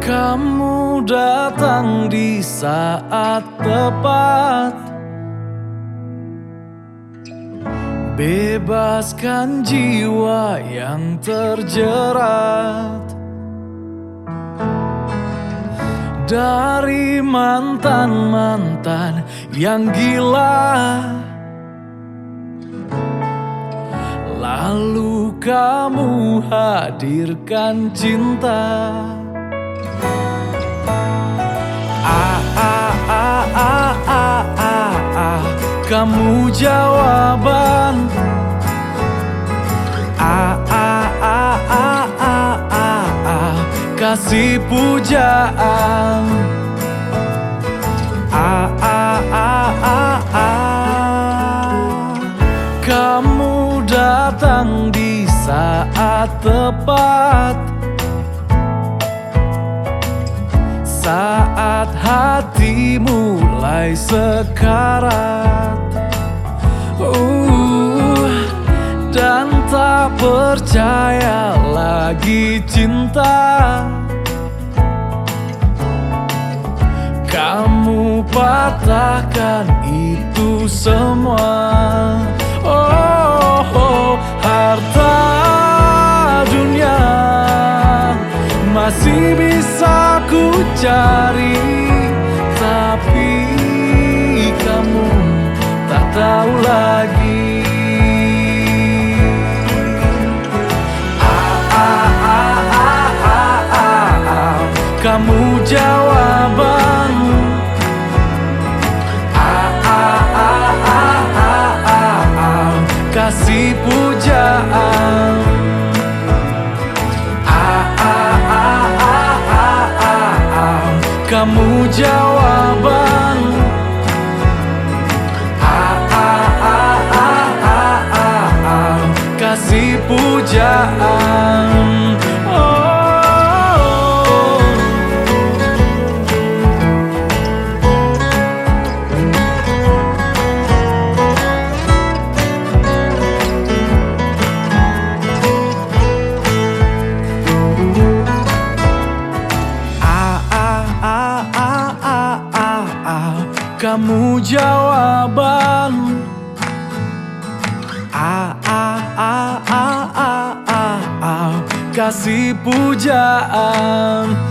Kamu datang di saat tepat. Bebaskan jiwa yang terjerat. Dari mantan-mantan yang gila. Lalu kamu hadirkan cinta Kamu jawaban Ah, ah, ah, ah, ah, ah, ah. Kasih pujaan Ah, ah, ah, ah, ah. Kamu datang di saat tepat Saat hati mulai sekarat percaya lagi cinta. Kamu patahkan itu semua. Oh, oh harta dunia masih bisa ku cari jawaban Ah, ah, ah, ah, ah, ah. Kasih pujaan Kamu jawaban Ah, ah, ah, ah, ah, ah, ah. Kasih pujaan